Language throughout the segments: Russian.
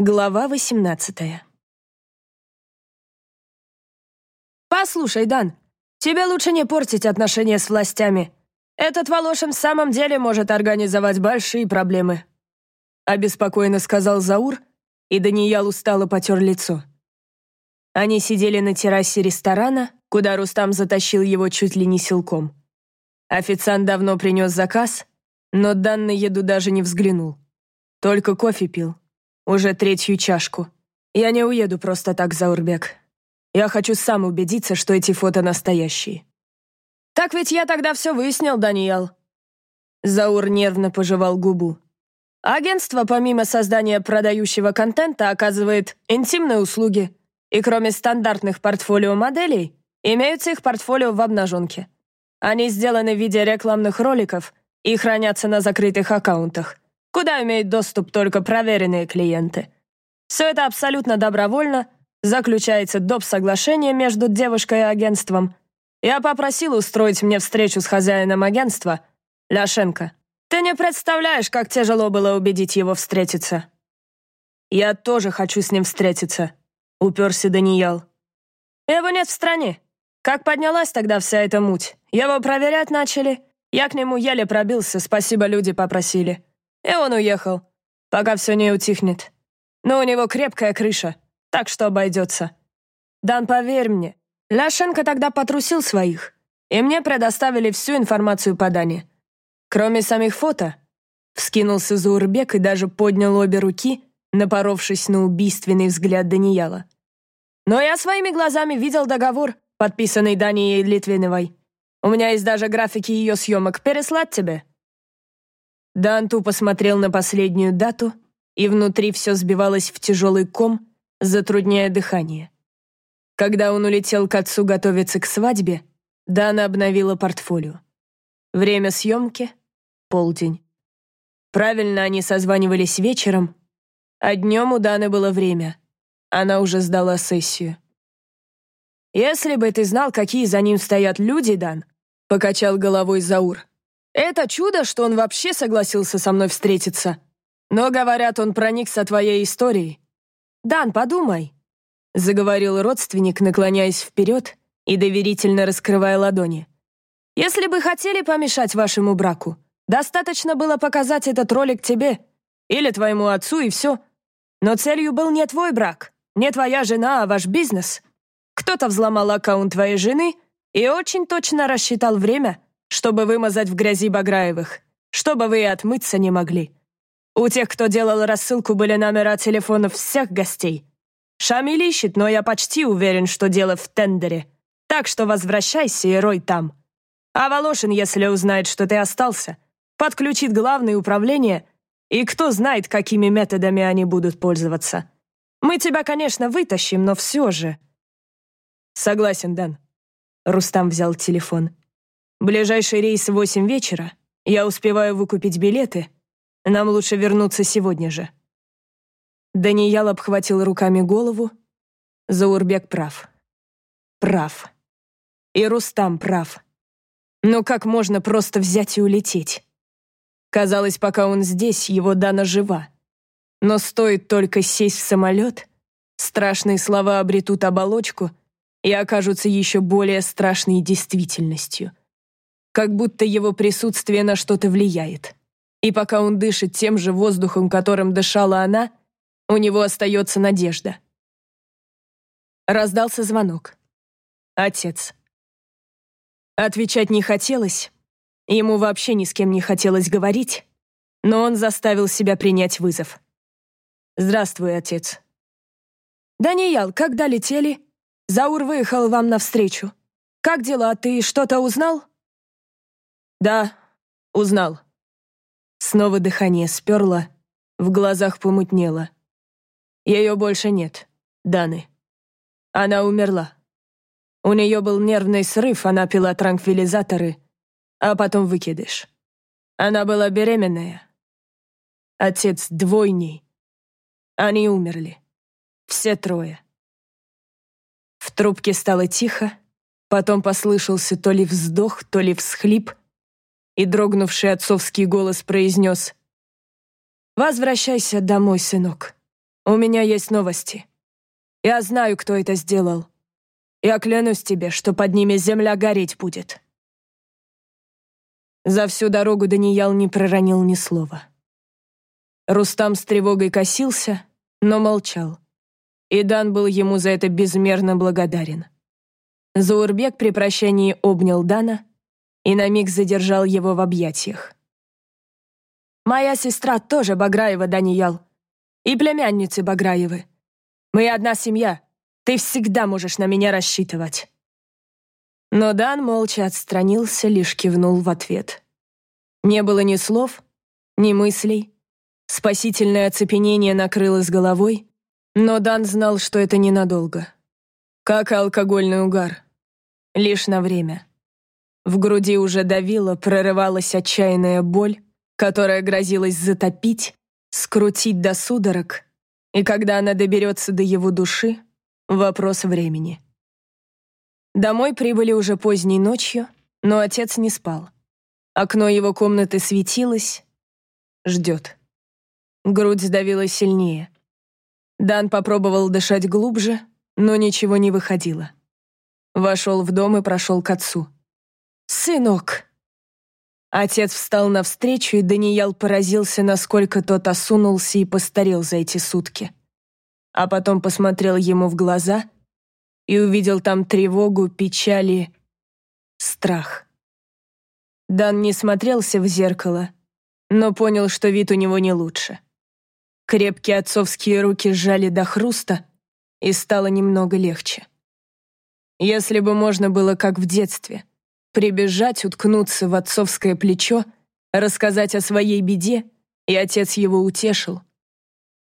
Глава 18 «Послушай, Дан, тебе лучше не портить отношения с властями. Этот Волошин в самом деле может организовать большие проблемы», обеспокоенно сказал Заур, и Даниял устало потер лицо. Они сидели на террасе ресторана, куда Рустам затащил его чуть ли не силком. Официант давно принес заказ, но Дан на еду даже не взглянул. Только кофе пил. Уже третью чашку. Я не уеду просто так, Заурбек. Я хочу сам убедиться, что эти фото настоящие. Так ведь я тогда все выяснил, Даниэл. Заур нервно пожевал губу. Агентство, помимо создания продающего контента, оказывает интимные услуги. И кроме стандартных портфолио-моделей, имеются их портфолио в обнаженке. Они сделаны в виде рекламных роликов и хранятся на закрытых аккаунтах куда имеют доступ только проверенные клиенты. Все это абсолютно добровольно, заключается доп. соглашение между девушкой и агентством. Я попросил устроить мне встречу с хозяином агентства, Ляшенко. Ты не представляешь, как тяжело было убедить его встретиться. Я тоже хочу с ним встретиться, уперся Даниэл. Его нет в стране. Как поднялась тогда вся эта муть? Его проверять начали. Я к нему еле пробился, спасибо, люди попросили. И он уехал, пока все не утихнет. Но у него крепкая крыша, так что обойдется. Дан, поверь мне, Ляшенко тогда потрусил своих, и мне предоставили всю информацию по Дане. Кроме самих фото, вскинулся Заурбек и даже поднял обе руки, напоровшись на убийственный взгляд Данияла. Но я своими глазами видел договор, подписанный Данией Литвиновой. У меня есть даже графики ее съемок. Переслать тебе?» Дан тупо смотрел на последнюю дату, и внутри все сбивалось в тяжелый ком, затрудняя дыхание. Когда он улетел к отцу готовиться к свадьбе, Дана обновила портфолио. Время съемки — полдень. Правильно они созванивались вечером, а днем у Даны было время. Она уже сдала сессию. «Если бы ты знал, какие за ним стоят люди, Дан», — покачал головой Заур, это чудо, что он вообще согласился со мной встретиться. Но, говорят, он проникся твоей историей. «Дан, подумай», — заговорил родственник, наклоняясь вперед и доверительно раскрывая ладони. «Если бы хотели помешать вашему браку, достаточно было показать этот ролик тебе или твоему отцу, и все. Но целью был не твой брак, не твоя жена, а ваш бизнес. Кто-то взломал аккаунт твоей жены и очень точно рассчитал время — чтобы вымазать в грязи Баграевых, чтобы вы и отмыться не могли. У тех, кто делал рассылку, были номера телефонов всех гостей. Шамиль ищет, но я почти уверен, что дело в тендере. Так что возвращайся и рой там. А Волошин, если узнает, что ты остался, подключит главное управление, и кто знает, какими методами они будут пользоваться. Мы тебя, конечно, вытащим, но все же... Согласен, Дан. Рустам взял телефон. Ближайший рейс в восемь вечера. Я успеваю выкупить билеты. Нам лучше вернуться сегодня же». Даниял обхватил руками голову. Заурбек прав. Прав. И Рустам прав. Но как можно просто взять и улететь? Казалось, пока он здесь, его Дана жива. Но стоит только сесть в самолет, страшные слова обретут оболочку и окажутся еще более страшной действительностью как будто его присутствие на что-то влияет. И пока он дышит тем же воздухом, которым дышала она, у него остается надежда. Раздался звонок. Отец. Отвечать не хотелось, ему вообще ни с кем не хотелось говорить, но он заставил себя принять вызов. «Здравствуй, отец». «Даниял, когда летели?» «Заур выехал вам навстречу. Как дела, ты что-то узнал?» «Да, узнал». Снова дыхание сперло, в глазах помутнело. Ее больше нет, Даны. Она умерла. У нее был нервный срыв, она пила транквилизаторы, а потом выкидыш. Она была беременная. Отец двойней. Они умерли. Все трое. В трубке стало тихо, потом послышался то ли вздох, то ли всхлип, и дрогнувший отцовский голос произнес «Возвращайся домой, сынок. у меня есть новости. Я знаю, кто это сделал. Я клянусь тебе, что под ними земля гореть будет». За всю дорогу Даниял не проронил ни слова. Рустам с тревогой косился, но молчал. И Дан был ему за это безмерно благодарен. Заурбек при прощании обнял Дана и на миг задержал его в объятиях. «Моя сестра тоже Баграева, Даниял. И племянницы Баграевы. Мы одна семья. Ты всегда можешь на меня рассчитывать». Но Дан молча отстранился, лишь кивнул в ответ. Не было ни слов, ни мыслей. Спасительное оцепенение накрыло с головой, но Дан знал, что это ненадолго. Как алкогольный угар. Лишь на время. В груди уже давила, прорывалась отчаянная боль, которая грозилась затопить, скрутить до судорог, и когда она доберется до его души, вопрос времени. Домой прибыли уже поздней ночью, но отец не спал. Окно его комнаты светилось. Ждет. Грудь сдавила сильнее. Дан попробовал дышать глубже, но ничего не выходило. Вошел в дом и прошел к отцу. «Сынок!» Отец встал навстречу, и Даниял поразился, насколько тот осунулся и постарел за эти сутки. А потом посмотрел ему в глаза — и увидел там тревогу, печали, страх. Дан не смотрелся в зеркало, но понял, что вид у него не лучше. Крепкие отцовские руки сжали до хруста, и стало немного легче. Если бы можно было, как в детстве, прибежать, уткнуться в отцовское плечо, рассказать о своей беде, и отец его утешил.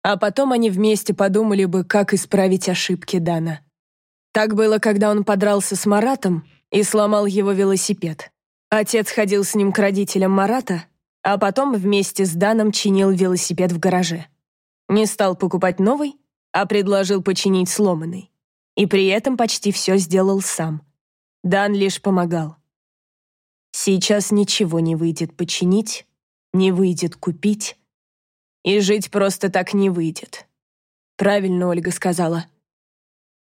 А потом они вместе подумали бы, как исправить ошибки Дана. Так было, когда он подрался с Маратом и сломал его велосипед. Отец ходил с ним к родителям Марата, а потом вместе с Даном чинил велосипед в гараже. Не стал покупать новый, а предложил починить сломанный. И при этом почти все сделал сам. Дан лишь помогал. Сейчас ничего не выйдет починить, не выйдет купить. И жить просто так не выйдет. Правильно Ольга сказала —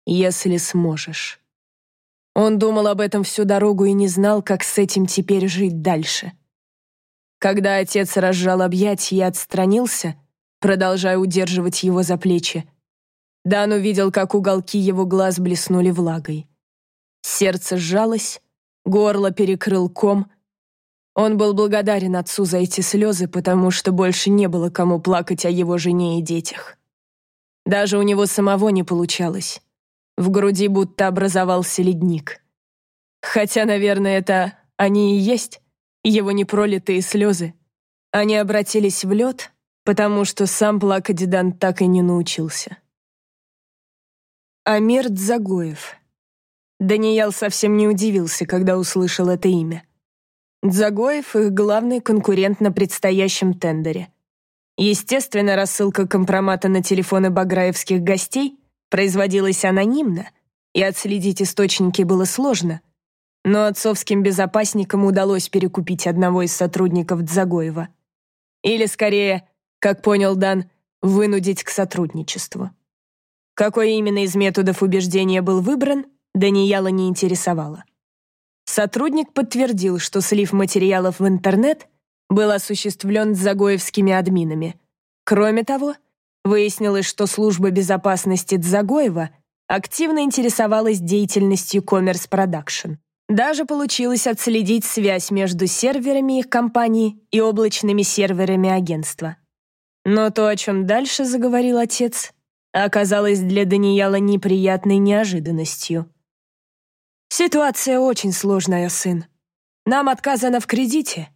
если сможешь. Он думал об этом всю дорогу и не знал, как с этим теперь жить дальше. Когда отец разжал объятия и отстранился, продолжая удерживать его за плечи, Дан увидел, как уголки его глаз блеснули влагой. Сердце сжалось, горло перекрыл ком. Он был благодарен отцу за эти слезы, потому что больше не было кому плакать о его жене и детях. Даже у него самого не получалось. В груди будто образовался ледник. Хотя, наверное, это они и есть, его непролитые слезы. Они обратились в лед, потому что сам плакать Дан так и не научился. Амир Дзагоев. Даниял совсем не удивился, когда услышал это имя. Дзагоев — их главный конкурент на предстоящем тендере. Естественно, рассылка компромата на телефоны баграевских гостей производилась анонимно, и отследить источники было сложно, но отцовским безопасникам удалось перекупить одного из сотрудников Дзагоева. Или, скорее, как понял Дан, вынудить к сотрудничеству. Какой именно из методов убеждения был выбран, Данияла не интересовало. Сотрудник подтвердил, что слив материалов в интернет был осуществлен Загоевскими админами. Кроме того, Выяснилось, что служба безопасности Дзагоева активно интересовалась деятельностью Commerce Production. Даже получилось отследить связь между серверами их компании и облачными серверами агентства. Но то, о чем дальше заговорил отец, оказалось для Данияла неприятной неожиданностью. «Ситуация очень сложная, сын. Нам отказано в кредите,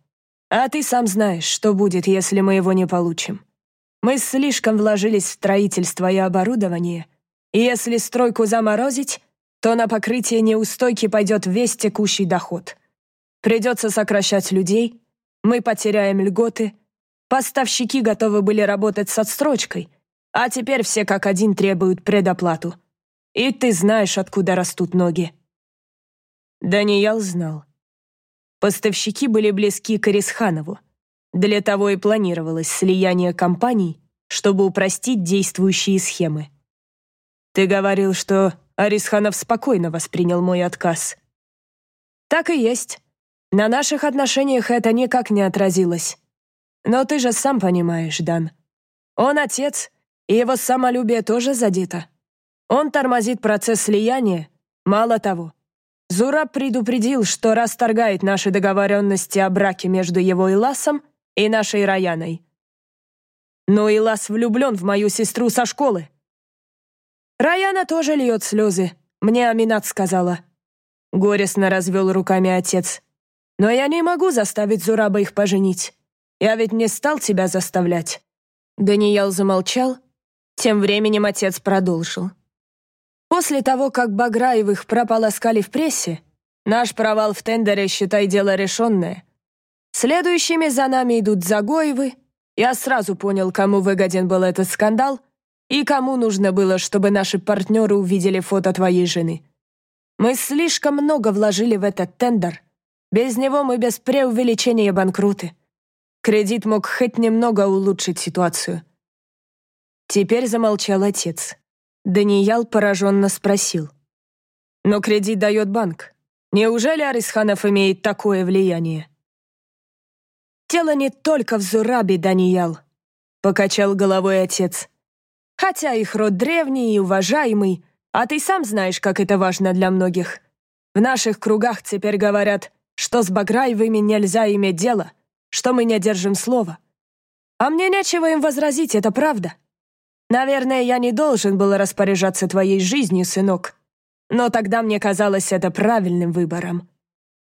а ты сам знаешь, что будет, если мы его не получим. Мы слишком вложились в строительство и оборудование, и если стройку заморозить, то на покрытие неустойки пойдет весь текущий доход. Придется сокращать людей, мы потеряем льготы, поставщики готовы были работать с отстрочкой, а теперь все как один требуют предоплату. И ты знаешь, откуда растут ноги. Даниял знал. Поставщики были близки к Арисханову. Для того и планировалось слияние компаний, чтобы упростить действующие схемы. Ты говорил, что Арисханов спокойно воспринял мой отказ. Так и есть. На наших отношениях это никак не отразилось. Но ты же сам понимаешь, Дан. Он отец, и его самолюбие тоже задето. Он тормозит процесс слияния. Мало того, Зураб предупредил, что расторгает наши договоренности о браке между его Иласом и нашей Раяной. Но Илас влюблен в мою сестру со школы. Раяна тоже льет слезы, мне Аминат сказала. Горестно развел руками отец. Но я не могу заставить Зураба их поженить. Я ведь не стал тебя заставлять. Даниэл замолчал. Тем временем отец продолжил. После того, как Баграевых прополоскали в прессе, наш провал в тендере, считай, дело решенное. Следующими за нами идут Загоевы. Я сразу понял, кому выгоден был этот скандал и кому нужно было, чтобы наши партнеры увидели фото твоей жены. Мы слишком много вложили в этот тендер. Без него мы без преувеличения банкруты. Кредит мог хоть немного улучшить ситуацию. Теперь замолчал отец. Даниял пораженно спросил. «Но кредит дает банк. Неужели Арисханов имеет такое влияние?» «Дело не только в Зурабе, Даниял», — покачал головой отец. «Хотя их род древний и уважаемый, а ты сам знаешь, как это важно для многих. В наших кругах теперь говорят, что с Баграевыми нельзя иметь дело, что мы не держим слова. А мне нечего им возразить, это правда. Наверное, я не должен был распоряжаться твоей жизнью, сынок. Но тогда мне казалось это правильным выбором.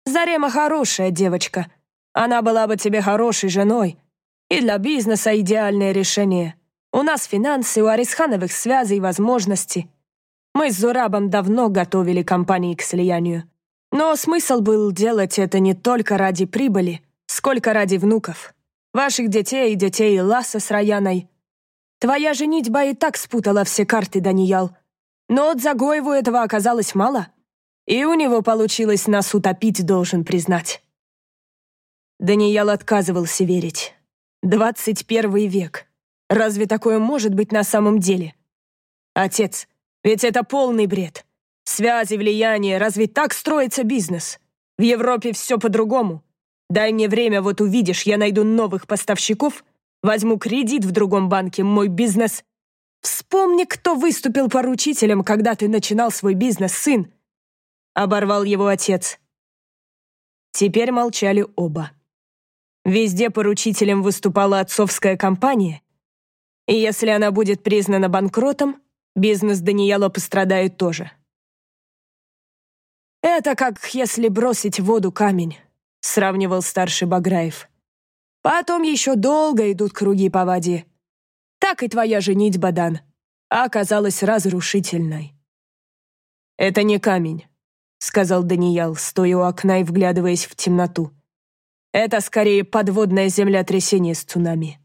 Зарема хорошая девочка. Она была бы тебе хорошей женой. И для бизнеса идеальное решение. У нас финансы, у Арисхановых связей и возможности. Мы с Зурабом давно готовили компании к слиянию. Но смысл был делать это не только ради прибыли, сколько ради внуков. Ваших детей и детей Ласа с Раяной — Твоя женитьба и так спутала все карты, Даниял. Но от Загоеву этого оказалось мало. И у него получилось нас утопить, должен признать. Даниял отказывался верить. Двадцать первый век. Разве такое может быть на самом деле? Отец, ведь это полный бред. Связи, влияние, разве так строится бизнес? В Европе все по-другому. Дай мне время, вот увидишь, я найду новых поставщиков Возьму кредит в другом банке, мой бизнес. Вспомни, кто выступил поручителем, когда ты начинал свой бизнес, сын. Оборвал его отец. Теперь молчали оба. Везде поручителем выступала отцовская компания. И если она будет признана банкротом, бизнес Даниэла пострадает тоже. «Это как если бросить в воду камень», — сравнивал старший Баграев. Потом еще долго идут круги по воде. Так и твоя женитьба, Дан, оказалась разрушительной. «Это не камень», — сказал Даниял, стоя у окна и вглядываясь в темноту. «Это скорее подводное землетрясение с цунами».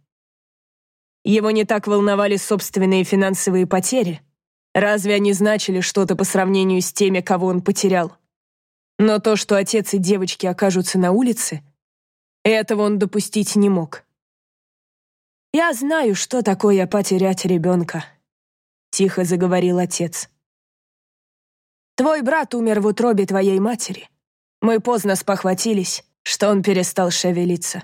Его не так волновали собственные финансовые потери. Разве они значили что-то по сравнению с теми, кого он потерял? Но то, что отец и девочки окажутся на улице — этого он допустить не мог. «Я знаю, что такое потерять ребенка», — тихо заговорил отец. «Твой брат умер в утробе твоей матери. Мы поздно спохватились, что он перестал шевелиться.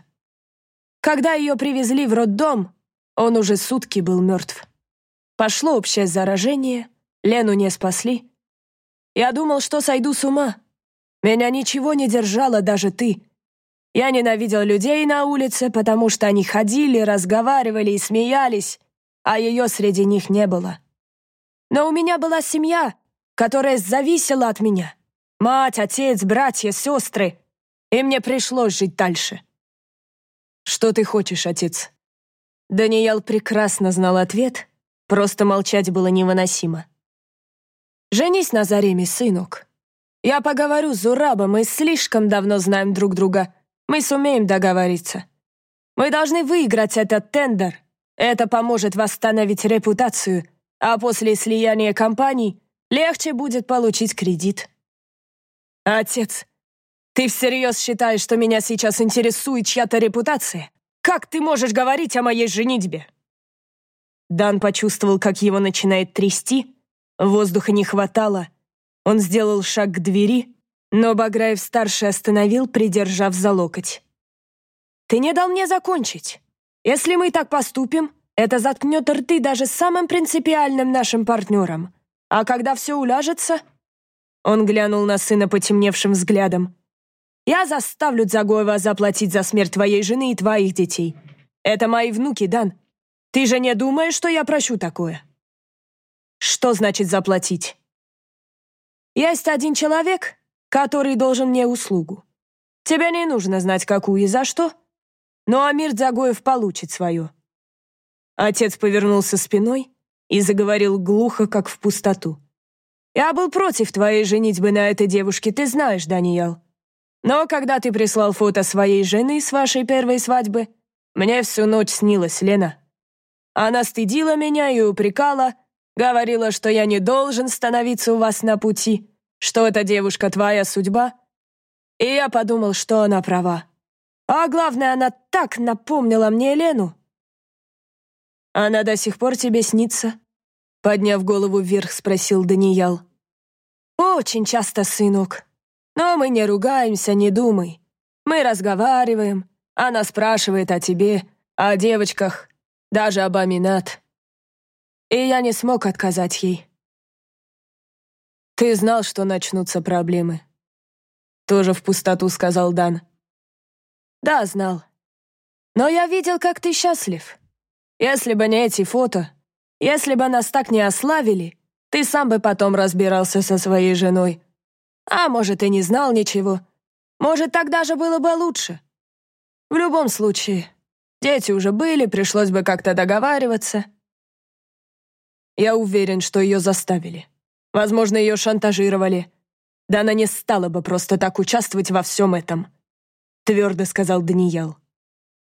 Когда ее привезли в роддом, он уже сутки был мертв. Пошло общее заражение, Лену не спасли. Я думал, что сойду с ума. Меня ничего не держало, даже ты. Я ненавидел людей на улице, потому что они ходили, разговаривали и смеялись, а ее среди них не было. Но у меня была семья, которая зависела от меня. Мать, отец, братья, сестры. И мне пришлось жить дальше. «Что ты хочешь, отец?» Даниэл прекрасно знал ответ, просто молчать было невыносимо. «Женись на Зареме, сынок. Я поговорю с Зурабом, мы слишком давно знаем друг друга». Мы сумеем договориться. Мы должны выиграть этот тендер. Это поможет восстановить репутацию, а после слияния компаний легче будет получить кредит. Отец, ты всерьез считаешь, что меня сейчас интересует чья-то репутация? Как ты можешь говорить о моей женитьбе? Дан почувствовал, как его начинает трясти. Воздуха не хватало. Он сделал шаг к двери, но Баграев-старший остановил, придержав за локоть. «Ты не дал мне закончить. Если мы так поступим, это заткнет рты даже самым принципиальным нашим партнерам. А когда все уляжется...» Он глянул на сына потемневшим взглядом. «Я заставлю Дзагоева заплатить за смерть твоей жены и твоих детей. Это мои внуки, Дан. Ты же не думаешь, что я прощу такое?» «Что значит заплатить?» «Есть один человек, который должен мне услугу. Тебе не нужно знать, какую и за что, но Амир Дзагоев получит свое». Отец повернулся спиной и заговорил глухо, как в пустоту. «Я был против твоей женитьбы на этой девушке, ты знаешь, Даниэл. Но когда ты прислал фото своей жены с вашей первой свадьбы, мне всю ночь снилась Лена. Она стыдила меня и упрекала, говорила, что я не должен становиться у вас на пути, что эта девушка твоя судьба. И я подумал, что она права. А главное, она так напомнила мне Лену. Она до сих пор тебе снится? Подняв голову вверх, спросил Даниял. Очень часто, сынок. Но мы не ругаемся, не думай. Мы разговариваем. Она спрашивает о тебе, о девочках, даже об Аминат. И я не смог отказать ей. Ты знал, что начнутся проблемы. Тоже в пустоту сказал Дан. Да, знал. Но я видел, как ты счастлив. Если бы не эти фото, если бы нас так не ославили, ты сам бы потом разбирался со своей женой. А может, и не знал ничего. Может, тогда же было бы лучше. В любом случае, Дети уже были, пришлось бы как-то договариваться. Я уверен, что ее заставили. Возможно, ее шантажировали. Да она не стала бы просто так участвовать во всем этом, твердо сказал Даниэл.